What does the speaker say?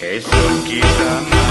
Eso quizá